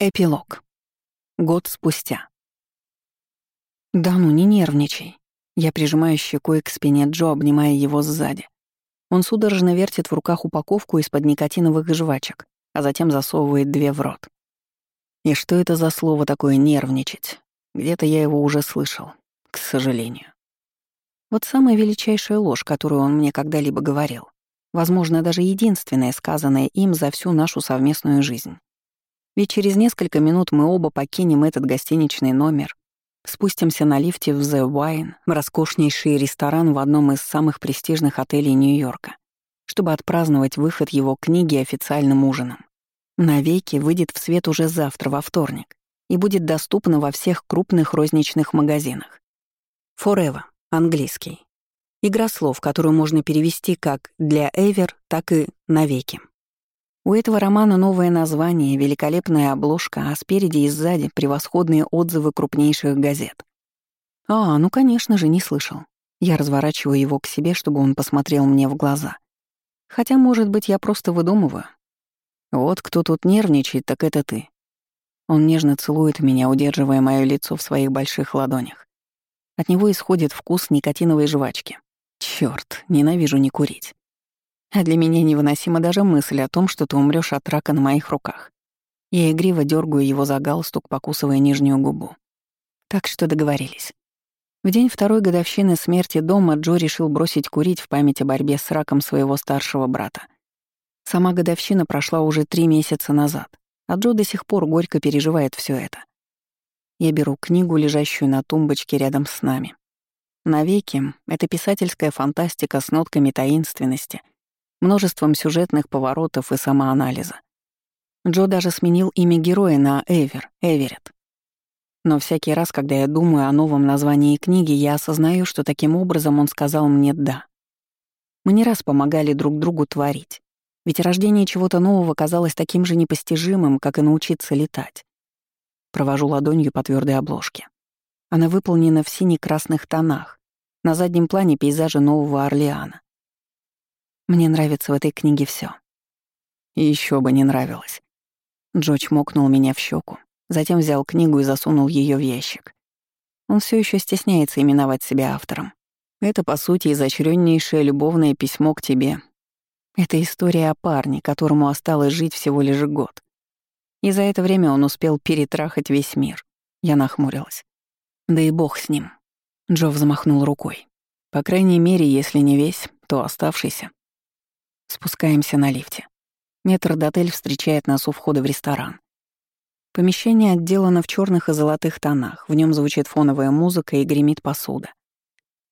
Эпилог. Год спустя. «Да ну, не нервничай». Я прижимаю щекой к спине Джо, обнимая его сзади. Он судорожно вертит в руках упаковку из-под никотиновых жвачек, а затем засовывает две в рот. И что это за слово такое «нервничать»? Где-то я его уже слышал, к сожалению. Вот самая величайшая ложь, которую он мне когда-либо говорил. Возможно, даже единственная, сказанная им за всю нашу совместную жизнь. Ведь через несколько минут мы оба покинем этот гостиничный номер, спустимся на лифте в The Wine, роскошнейший ресторан в одном из самых престижных отелей Нью-Йорка, чтобы отпраздновать выход его книги официальным ужином. Навеки выйдет в свет уже завтра, во вторник, и будет доступна во всех крупных розничных магазинах. Forever, английский. Игра слов, которую можно перевести как «для Эвер», так и «навеки». У этого романа новое название, великолепная обложка, а спереди и сзади превосходные отзывы крупнейших газет. А, ну, конечно же, не слышал. Я разворачиваю его к себе, чтобы он посмотрел мне в глаза. Хотя, может быть, я просто выдумываю. Вот кто тут нервничает, так это ты. Он нежно целует меня, удерживая мое лицо в своих больших ладонях. От него исходит вкус никотиновой жвачки. Чёрт, ненавижу не курить. А для меня невыносима даже мысль о том, что ты умрёшь от рака на моих руках. Я игриво дергаю его за галстук, покусывая нижнюю губу. Так что договорились. В день второй годовщины смерти дома Джо решил бросить курить в память о борьбе с раком своего старшего брата. Сама годовщина прошла уже три месяца назад, а Джо до сих пор горько переживает все это. Я беру книгу, лежащую на тумбочке рядом с нами. Навеки — это писательская фантастика с нотками таинственности — множеством сюжетных поворотов и самоанализа. Джо даже сменил имя героя на Эвер, Эверетт. Но всякий раз, когда я думаю о новом названии книги, я осознаю, что таким образом он сказал мне «да». Мы не раз помогали друг другу творить, ведь рождение чего-то нового казалось таким же непостижимым, как и научиться летать. Провожу ладонью по твердой обложке. Она выполнена в сине-красных тонах, на заднем плане пейзажа Нового Орлеана. Мне нравится в этой книге все. Еще бы не нравилось. Джоч мокнул меня в щеку, затем взял книгу и засунул ее в ящик. Он все еще стесняется именовать себя автором. Это, по сути, изощреннейшее любовное письмо к тебе. Это история о парне, которому осталось жить всего лишь год. И за это время он успел перетрахать весь мир. Я нахмурилась. Да и бог с ним. Джо взмахнул рукой. По крайней мере, если не весь, то оставшийся. Спускаемся на лифте. Метрдотель встречает нас у входа в ресторан. Помещение отделано в черных и золотых тонах, в нем звучит фоновая музыка и гремит посуда.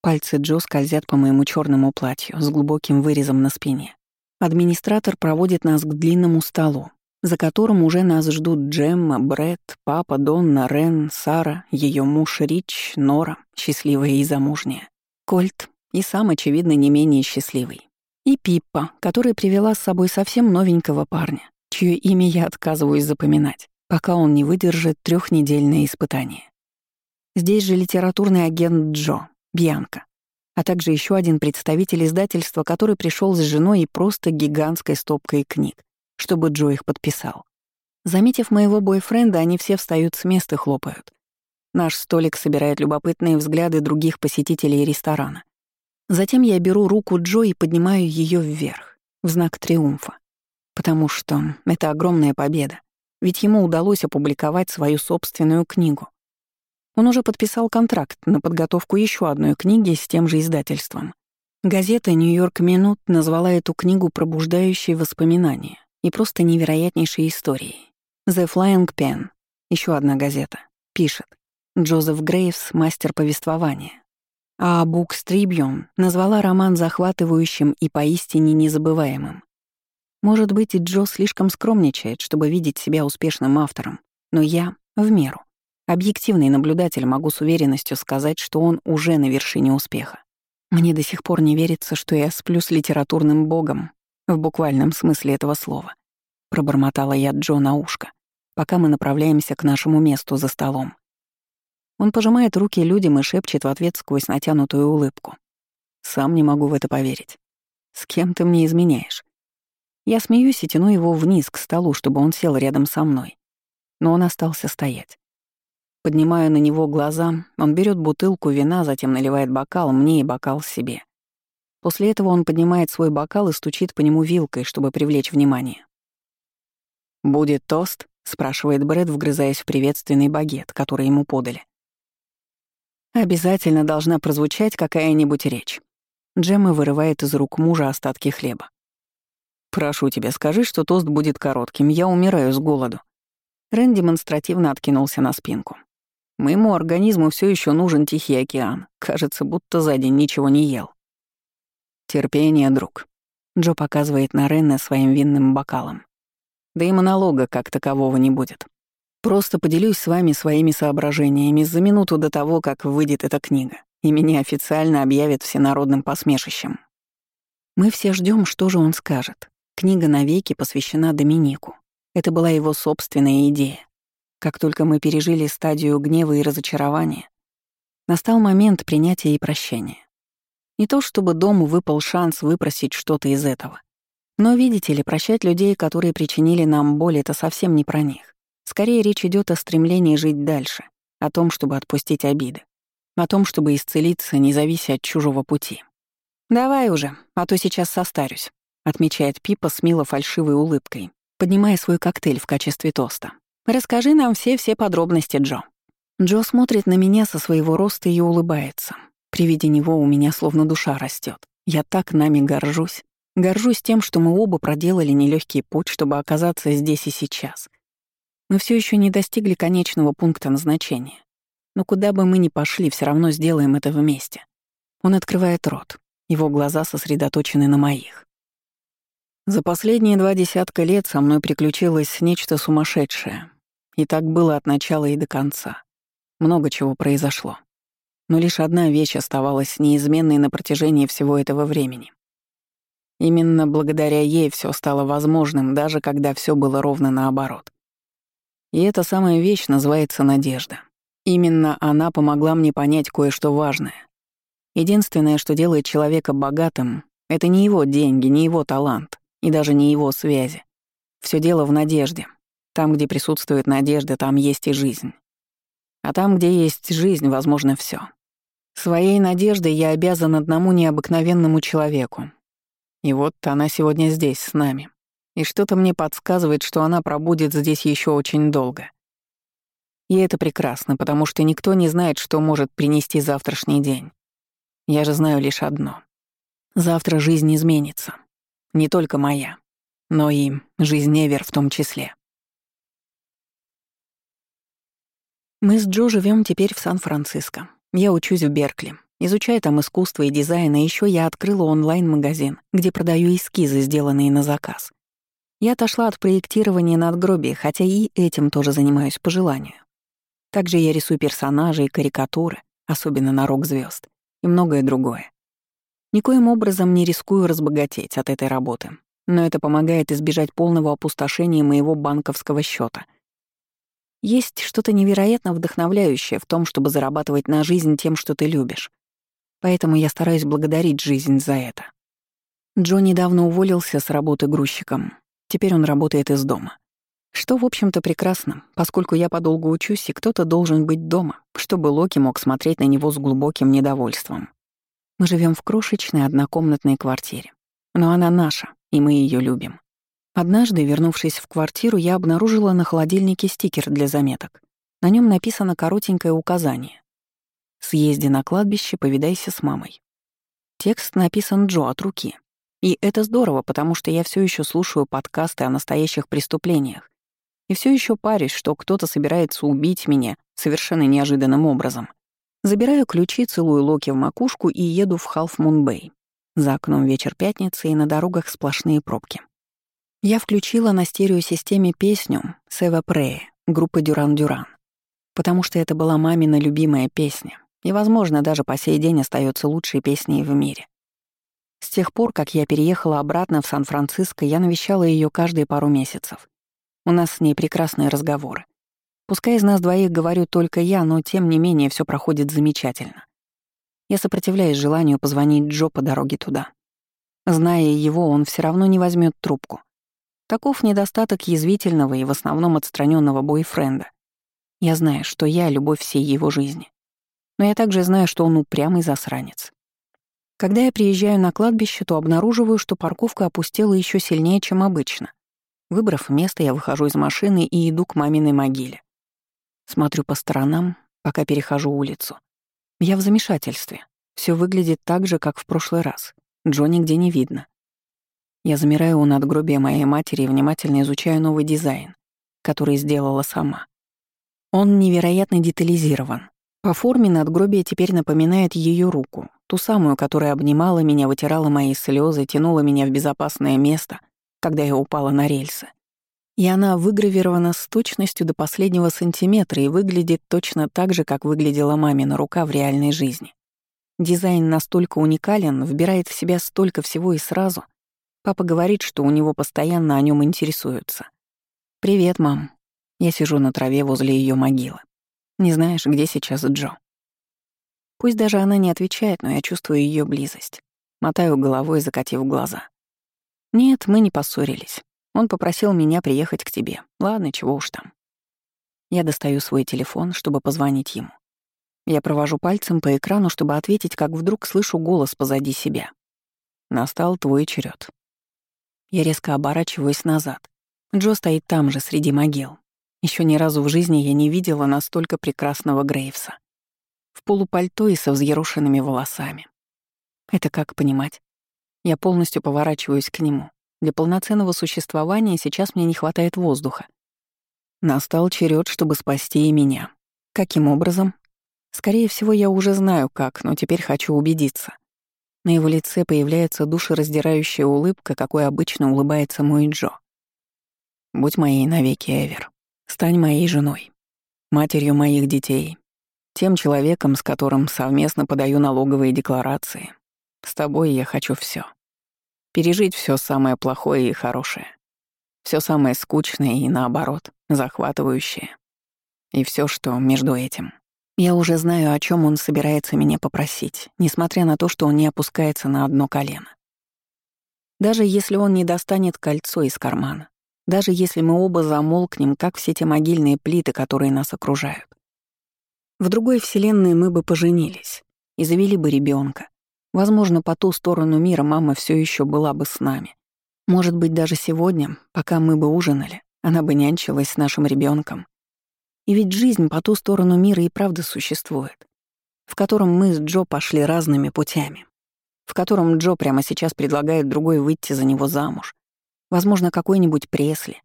Пальцы Джо скользят по моему черному платью с глубоким вырезом на спине. Администратор проводит нас к длинному столу, за которым уже нас ждут Джемма, Бред, папа, Донна, Рен, Сара, ее муж Рич, Нора, счастливая и замужняя, Кольт и сам, очевидно, не менее счастливый. Пиппа, которая привела с собой совсем новенького парня, чье имя я отказываюсь запоминать, пока он не выдержит трехнедельное испытание. Здесь же литературный агент Джо, Бьянка, а также еще один представитель издательства, который пришел с женой и просто гигантской стопкой книг, чтобы Джо их подписал. Заметив моего бойфренда, они все встают с места и хлопают. Наш столик собирает любопытные взгляды других посетителей ресторана. Затем я беру руку Джо и поднимаю ее вверх, в знак триумфа. Потому что это огромная победа, ведь ему удалось опубликовать свою собственную книгу. Он уже подписал контракт на подготовку еще одной книги с тем же издательством. Газета «Нью-Йорк Минут» назвала эту книгу «Пробуждающие воспоминания» и просто невероятнейшей историей. «The Flying Pen» — еще одна газета, пишет. Джозеф Грейвс — мастер повествования а Букс Трибьон назвала роман захватывающим и поистине незабываемым. Может быть, и Джо слишком скромничает, чтобы видеть себя успешным автором, но я — в меру. Объективный наблюдатель могу с уверенностью сказать, что он уже на вершине успеха. Мне до сих пор не верится, что я сплю с литературным богом, в буквальном смысле этого слова. Пробормотала я Джо на ушко, пока мы направляемся к нашему месту за столом. Он пожимает руки людям и шепчет в ответ сквозь натянутую улыбку. Сам не могу в это поверить. С кем ты мне изменяешь? Я смеюсь и тяну его вниз к столу, чтобы он сел рядом со мной. но он остался стоять. Поднимаю на него глаза, он берет бутылку вина, затем наливает бокал мне и бокал себе. После этого он поднимает свой бокал и стучит по нему вилкой, чтобы привлечь внимание. «Будет тост?» — спрашивает Брэд, вгрызаясь в приветственный багет, который ему подали. «Обязательно должна прозвучать какая-нибудь речь». Джемма вырывает из рук мужа остатки хлеба. «Прошу тебя, скажи, что тост будет коротким, я умираю с голоду». Рен демонстративно откинулся на спинку. Моему организму все еще нужен Тихий океан. Кажется, будто за день ничего не ел. Терпение, друг. Джо показывает на Ренне своим винным бокалом. Да и монолога как такового не будет. Просто поделюсь с вами своими соображениями за минуту до того, как выйдет эта книга, и меня официально объявят всенародным посмешищем. Мы все ждем, что же он скажет. Книга навеки посвящена Доминику. Это была его собственная идея. Как только мы пережили стадию гнева и разочарования, настал момент принятия и прощения. Не то чтобы дому выпал шанс выпросить что-то из этого. Но, видите ли, прощать людей, которые причинили нам боль, это совсем не про них. Скорее речь идет о стремлении жить дальше, о том, чтобы отпустить обиды, о том, чтобы исцелиться, не завися от чужого пути. «Давай уже, а то сейчас состарюсь», — отмечает Пипа с мило фальшивой улыбкой, поднимая свой коктейль в качестве тоста. Расскажи нам все-все подробности, Джо». Джо смотрит на меня со своего роста и улыбается. При виде него у меня словно душа растет. Я так нами горжусь. Горжусь тем, что мы оба проделали нелегкий путь, чтобы оказаться здесь и сейчас. Мы все еще не достигли конечного пункта назначения. Но куда бы мы ни пошли, все равно сделаем это вместе. Он открывает рот. Его глаза сосредоточены на моих. За последние два десятка лет со мной приключилось нечто сумасшедшее. И так было от начала и до конца. Много чего произошло. Но лишь одна вещь оставалась неизменной на протяжении всего этого времени. Именно благодаря ей все стало возможным, даже когда все было ровно наоборот. И эта самая вещь называется надежда. Именно она помогла мне понять кое-что важное. Единственное, что делает человека богатым, это не его деньги, не его талант и даже не его связи. Все дело в надежде, там, где присутствует надежда, там есть и жизнь. А там, где есть жизнь, возможно, все. Своей надеждой я обязан одному необыкновенному человеку. И вот она сегодня здесь, с нами. И что-то мне подсказывает, что она пробудет здесь еще очень долго. И это прекрасно, потому что никто не знает, что может принести завтрашний день. Я же знаю лишь одно. Завтра жизнь изменится. Не только моя, но и жизнь Невер в том числе. Мы с Джо живем теперь в Сан-Франциско. Я учусь в Беркли. Изучаю там искусство и дизайн, и еще я открыла онлайн-магазин, где продаю эскизы, сделанные на заказ. Я отошла от проектирования надгробий, хотя и этим тоже занимаюсь по желанию. Также я рисую персонажей карикатуры, особенно на рок звезд и многое другое. Никоим образом не рискую разбогатеть от этой работы, но это помогает избежать полного опустошения моего банковского счета — есть что-то невероятно вдохновляющее в том, чтобы зарабатывать на жизнь тем, что ты любишь. Поэтому я стараюсь благодарить жизнь за это. Джо недавно уволился с работы грузчиком. Теперь он работает из дома. Что, в общем-то, прекрасно, поскольку я подолгу учусь, и кто-то должен быть дома, чтобы Локи мог смотреть на него с глубоким недовольством. Мы живем в крошечной однокомнатной квартире. Но она наша, и мы ее любим. Однажды, вернувшись в квартиру, я обнаружила на холодильнике стикер для заметок. На нем написано коротенькое указание. «Съезди на кладбище, повидайся с мамой». Текст написан Джо от руки. И это здорово, потому что я все еще слушаю подкасты о настоящих преступлениях. И все еще парюсь, что кто-то собирается убить меня совершенно неожиданным образом. Забираю ключи, целую Локи в макушку и еду в Бэй. За окном вечер пятницы и на дорогах сплошные пробки. Я включила на стереосистеме песню «Сева Прея» группы «Дюран-Дюран», потому что это была мамина любимая песня и, возможно, даже по сей день остается лучшей песней в мире. С тех пор, как я переехала обратно в Сан-Франциско, я навещала ее каждые пару месяцев. У нас с ней прекрасные разговоры. Пускай из нас двоих говорю только я, но тем не менее все проходит замечательно. Я сопротивляюсь желанию позвонить Джо по дороге туда. Зная его, он все равно не возьмет трубку — Таков недостаток язвительного и в основном отстраненного бойфренда. Я знаю, что я — любовь всей его жизни. Но я также знаю, что он упрямый засранец. Когда я приезжаю на кладбище, то обнаруживаю, что парковка опустела еще сильнее, чем обычно. Выбрав место, я выхожу из машины и иду к маминой могиле. Смотрю по сторонам, пока перехожу улицу. Я в замешательстве. Все выглядит так же, как в прошлый раз. Джо нигде не видно. Я замираю у надгробия моей матери и внимательно изучаю новый дизайн, который сделала сама. Он невероятно детализирован. По форме надгробие теперь напоминает ее руку, ту самую, которая обнимала меня, вытирала мои слезы, тянула меня в безопасное место, когда я упала на рельсы. И она выгравирована с точностью до последнего сантиметра и выглядит точно так же, как выглядела мамина рука в реальной жизни. Дизайн настолько уникален, вбирает в себя столько всего и сразу. Папа говорит, что у него постоянно о нем интересуются. «Привет, мам». Я сижу на траве возле ее могилы. Не знаешь, где сейчас Джо? Пусть даже она не отвечает, но я чувствую ее близость. Мотаю головой, закатив глаза. Нет, мы не поссорились. Он попросил меня приехать к тебе. Ладно, чего уж там. Я достаю свой телефон, чтобы позвонить ему. Я провожу пальцем по экрану, чтобы ответить, как вдруг слышу голос позади себя. Настал твой черед. Я резко оборачиваюсь назад. Джо стоит там же, среди могил. Еще ни разу в жизни я не видела настолько прекрасного Грейвса. В полупальто и со взъерошенными волосами. Это как понимать? Я полностью поворачиваюсь к нему. Для полноценного существования сейчас мне не хватает воздуха. Настал черед, чтобы спасти и меня. Каким образом? Скорее всего, я уже знаю как, но теперь хочу убедиться. На его лице появляется душераздирающая улыбка, какой обычно улыбается мой Джо. «Будь моей навеки, Эвер. Стань моей женой, матерью моих детей, тем человеком, с которым совместно подаю налоговые декларации. С тобой я хочу все пережить все самое плохое и хорошее, все самое скучное и, наоборот, захватывающее. И все, что между этим. Я уже знаю, о чем он собирается меня попросить, несмотря на то, что он не опускается на одно колено. Даже если он не достанет кольцо из кармана, даже если мы оба замолкнем, как все те могильные плиты, которые нас окружают. В другой вселенной мы бы поженились и завели бы ребенка, Возможно, по ту сторону мира мама все еще была бы с нами. Может быть, даже сегодня, пока мы бы ужинали, она бы нянчилась с нашим ребенком. И ведь жизнь по ту сторону мира и правда существует, в котором мы с Джо пошли разными путями, в котором Джо прямо сейчас предлагает другой выйти за него замуж, возможно, какой-нибудь Пресли,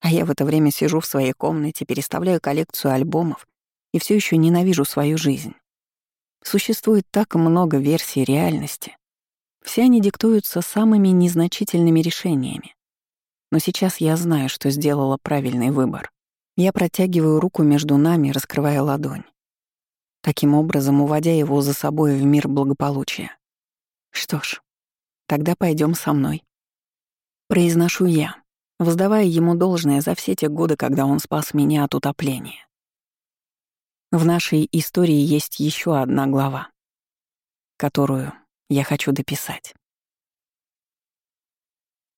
а я в это время сижу в своей комнате, переставляю коллекцию альбомов и все еще ненавижу свою жизнь. Существует так много версий реальности. Все они диктуются самыми незначительными решениями. Но сейчас я знаю, что сделала правильный выбор. Я протягиваю руку между нами, раскрывая ладонь. Таким образом, уводя его за собой в мир благополучия. Что ж, тогда пойдем со мной. Произношу я, воздавая ему должное за все те годы, когда он спас меня от утопления. В нашей истории есть еще одна глава, которую я хочу дописать.